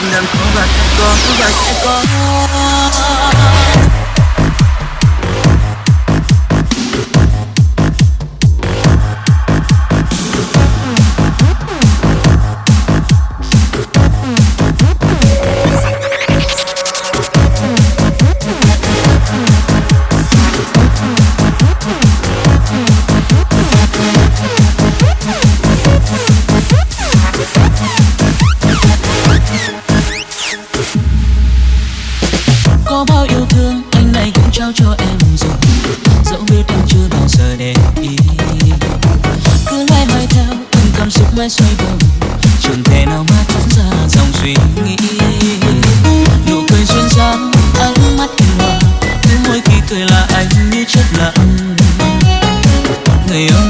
난 누가 쓸거 누가 쓸거. mãi xoay vòng trường thể nào mà thoát ra dòng suy nghĩ? Nụ cười xuân dáng, ánh mắt hiền hòa mỗi khi cười là anh như chất lặng. Người ơi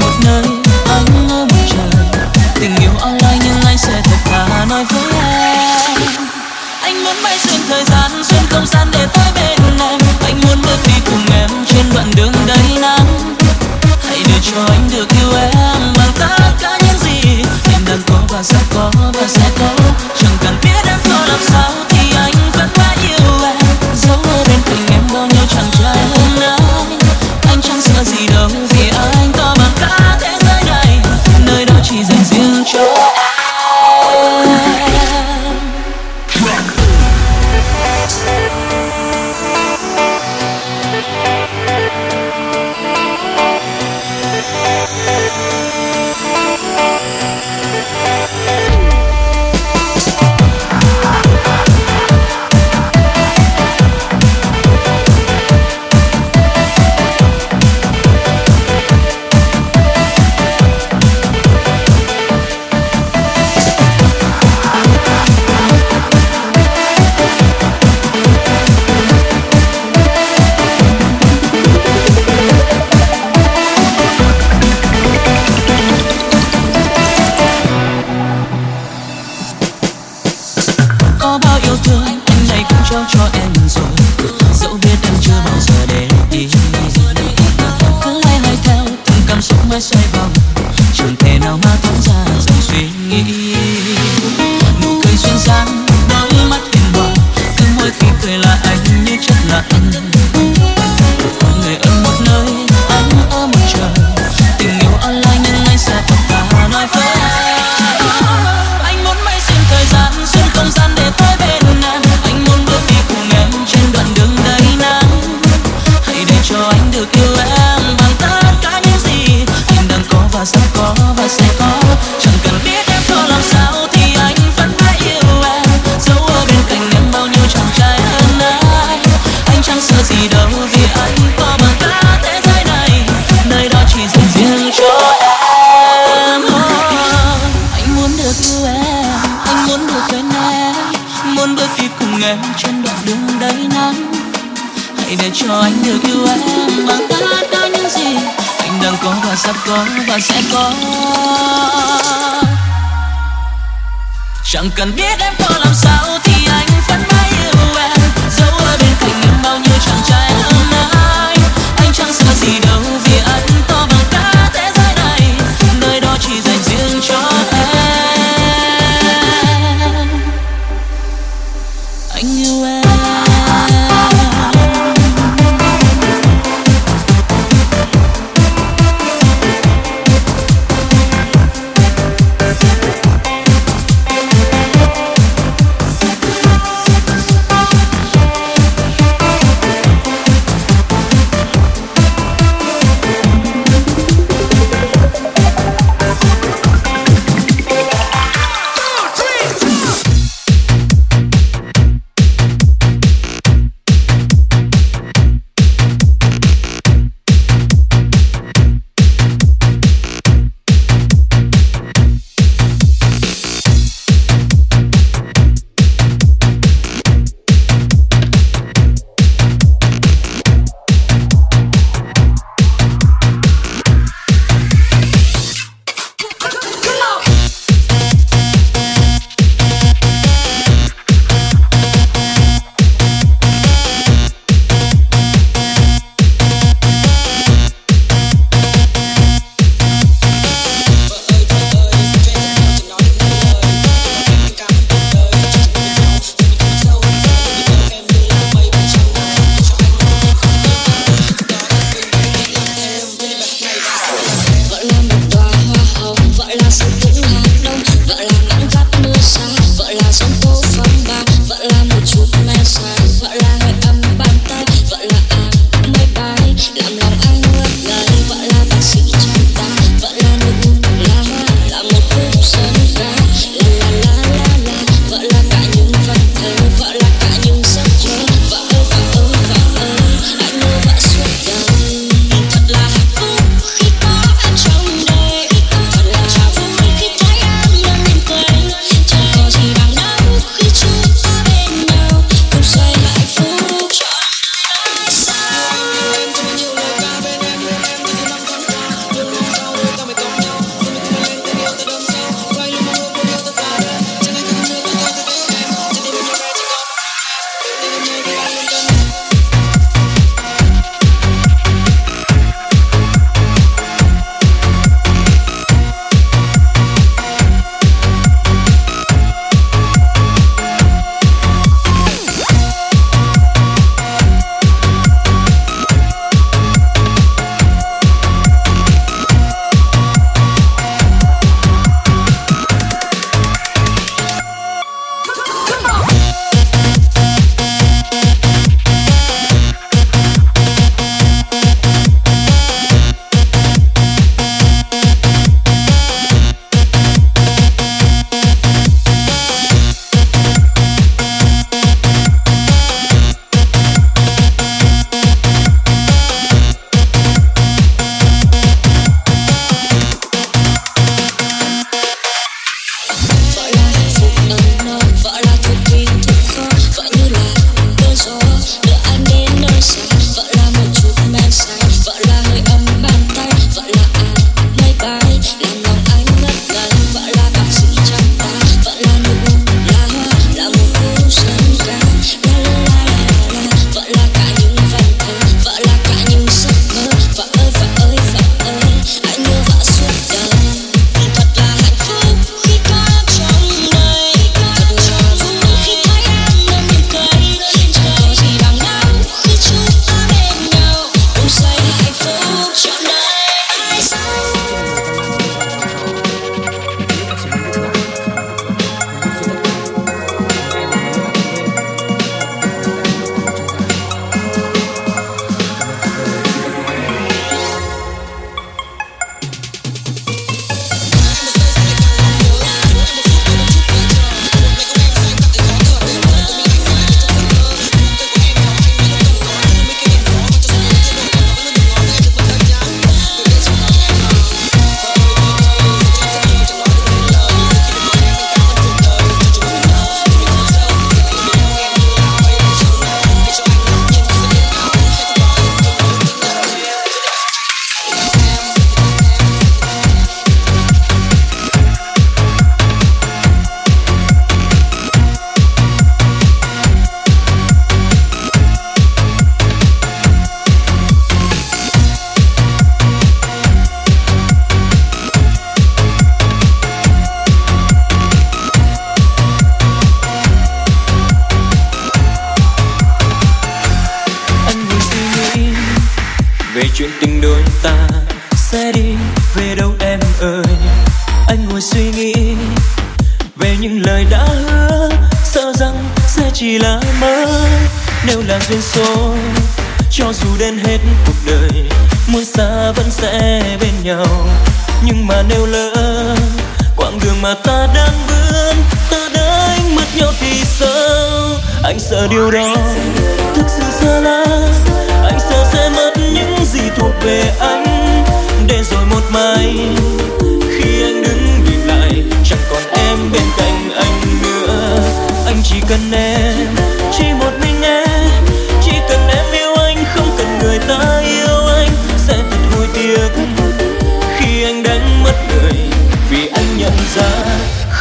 cùng em trên đoạn đường đầy nắng, hãy để cho anh được yêu em bằng tất cả những gì? Anh đang có và sắp có và sẽ có. Chẳng cần biết em có làm sao thì anh vẫn mãi yêu em. Dẫu ở bên cạnh em bao nhiêu chàng trai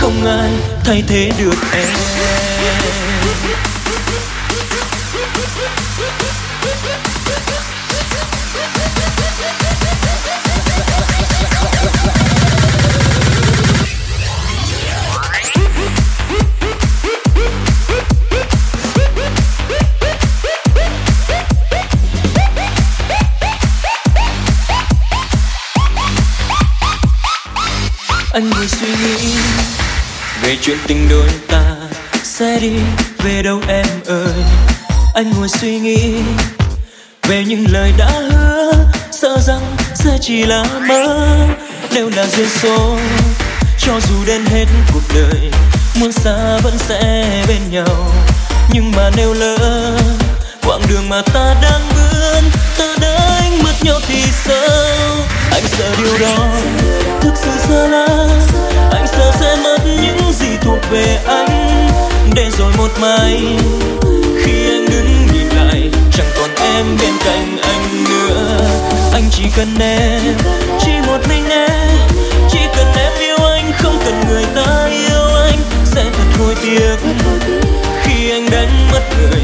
không ai thay thế được em. Chuyện tình đôi ta sẽ đi về đâu em ơi? Anh ngồi suy nghĩ về những lời đã hứa, sợ rằng sẽ chỉ là mơ. Nếu là duyên số, cho dù đến hết cuộc đời muôn xa vẫn sẽ bên nhau. Nhưng mà nếu lỡ quãng đường mà ta đang bước, ta đánh mất nhau thì sao? Anh sợ điều đó, thực sự sợ là anh sợ sẽ mất những về anh để rồi một mai. Khi anh đứng nhìn lại, chẳng còn em bên cạnh anh nữa. Anh chỉ cần em, chỉ một mình em. Chỉ cần em yêu anh, không cần người ta yêu anh. Sẽ thật hối tiếc khi anh đánh mất người.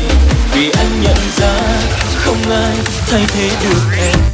Vì anh nhận ra không ai thay thế được em.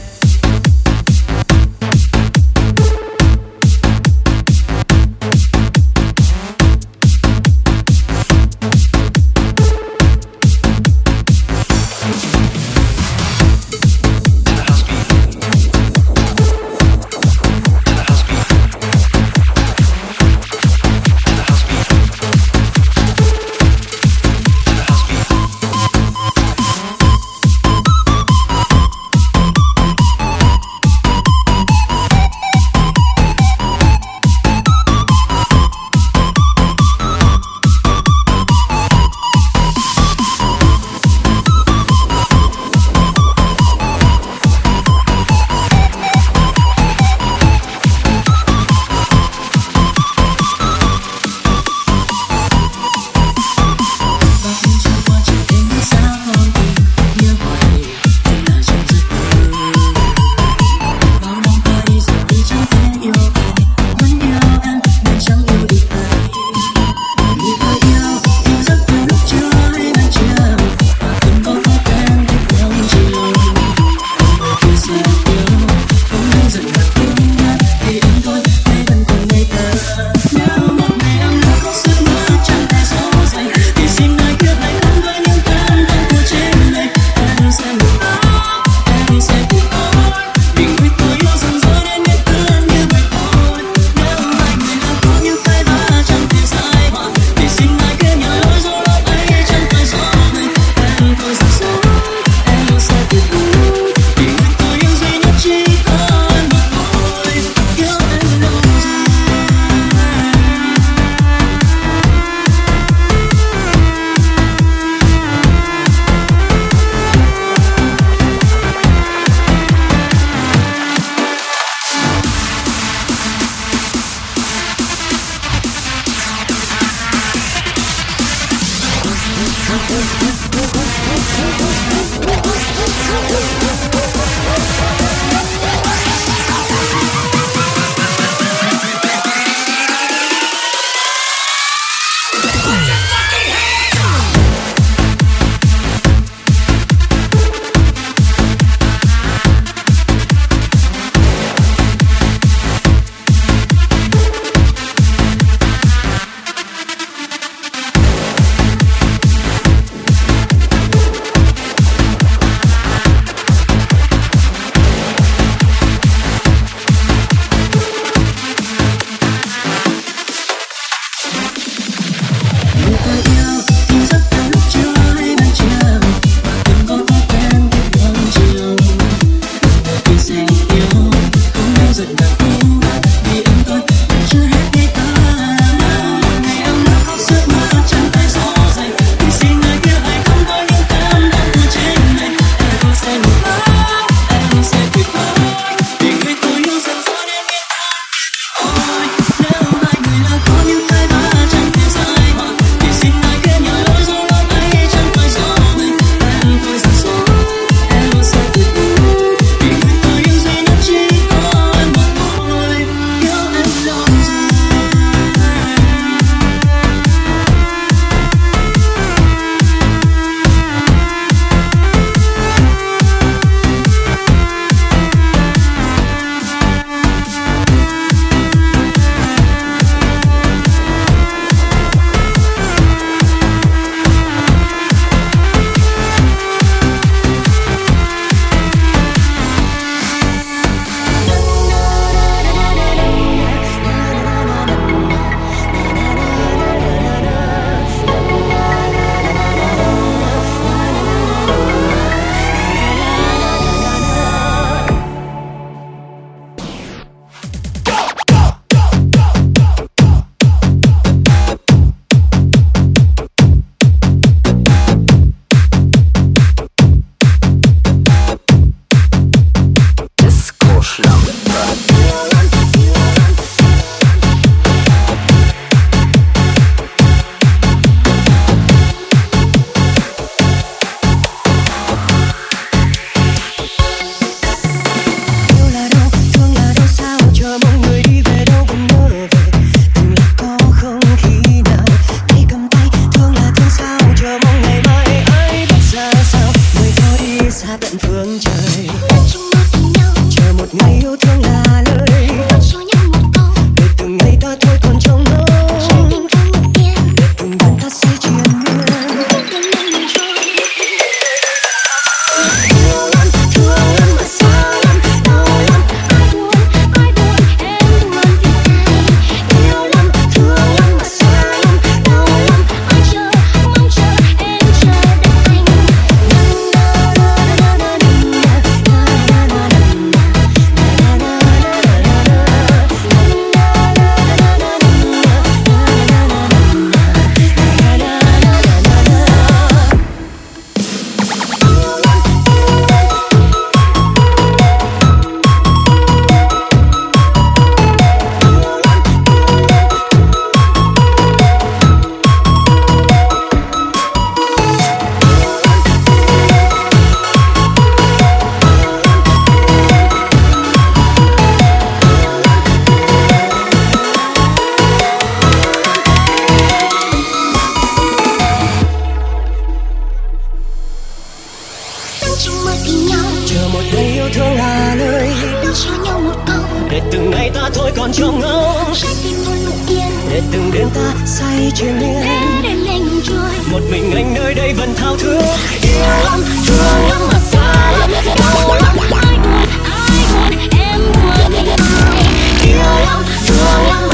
từng ngày ta thôi còn trong ngóng trái tim thôi lục yên. Để từng đêm ta say trên miên đêm. anh một mình anh nơi đây vẫn thao thức yêu lắm thương lắm mà xa lắm. Đau lắm ai anh ai muốn em muốn yêu lắm thương lắm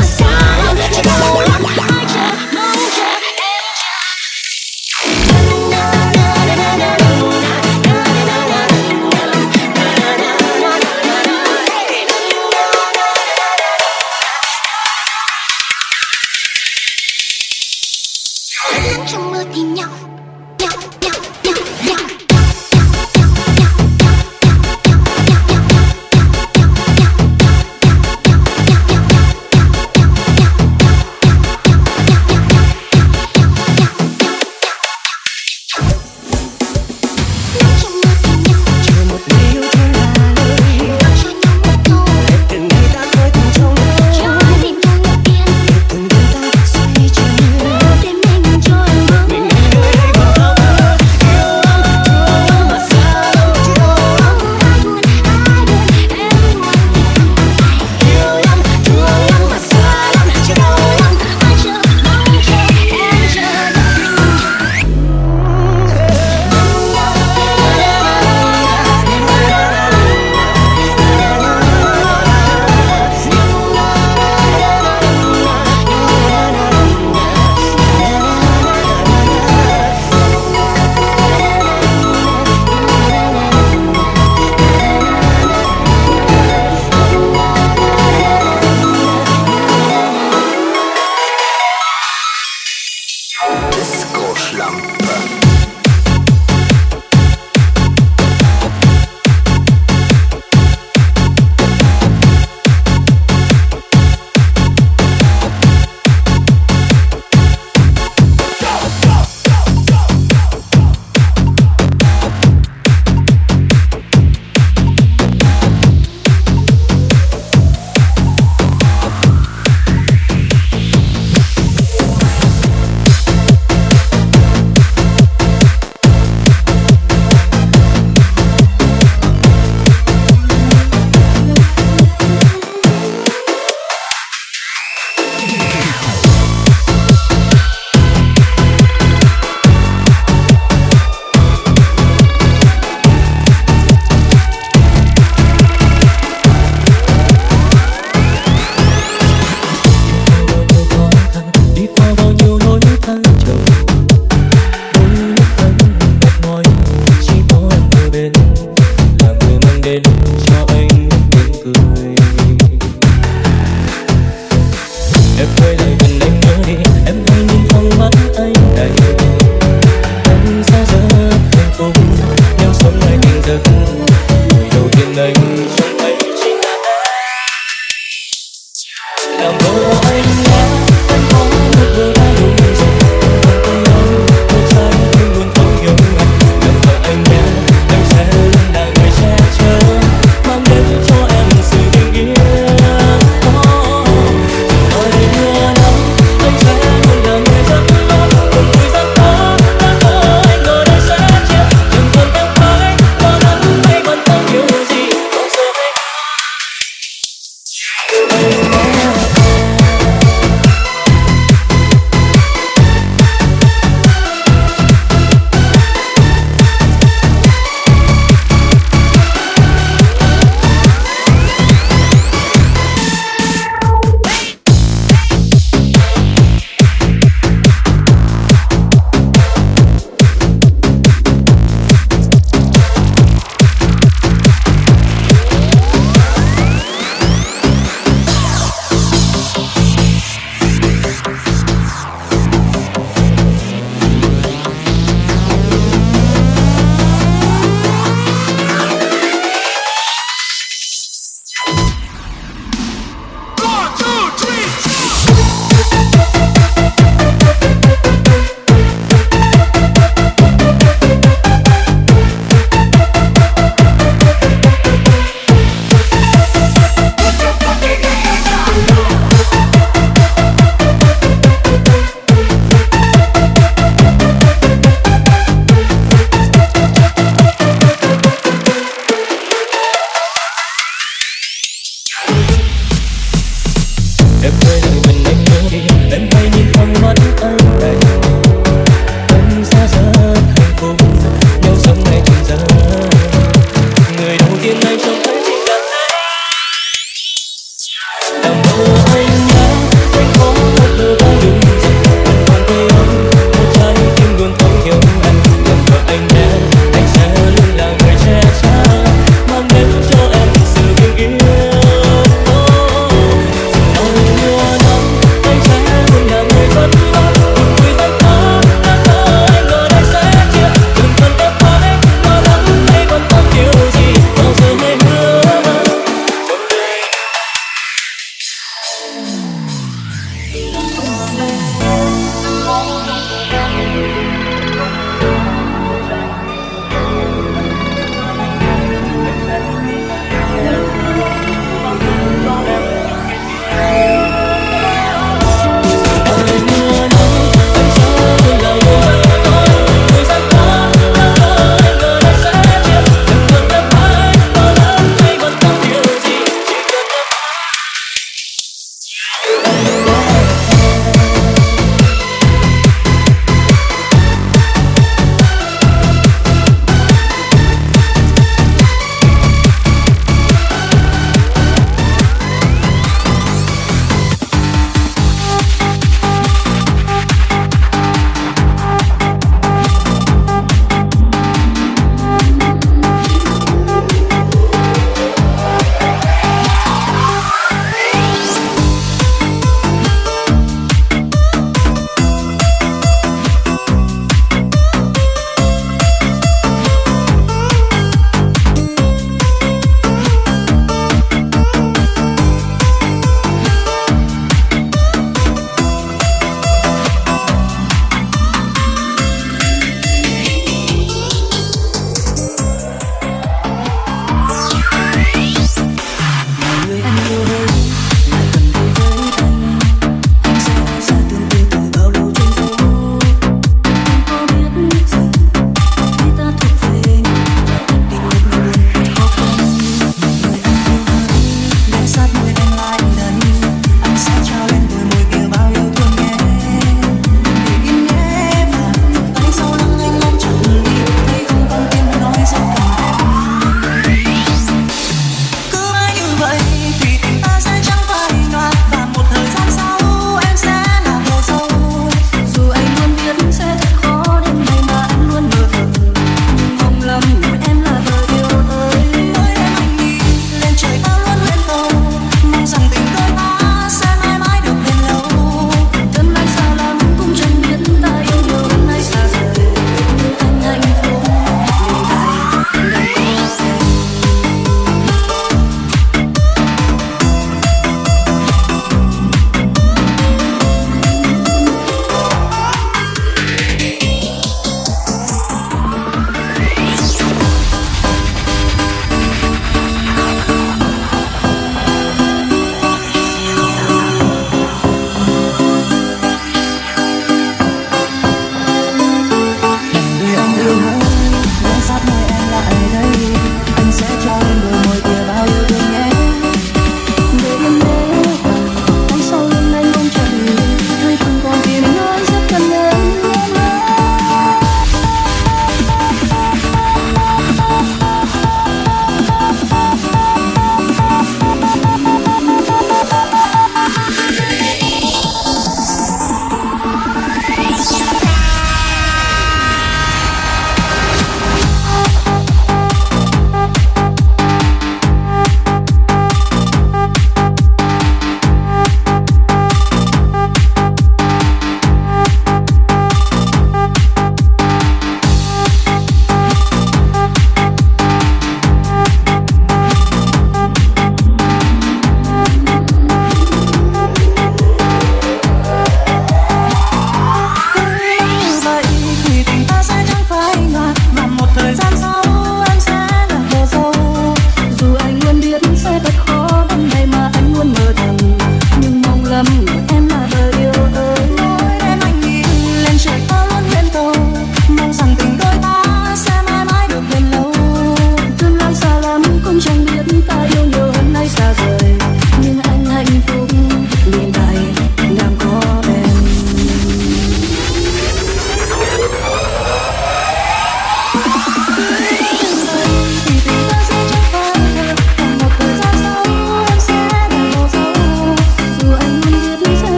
but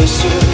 đường đều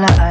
la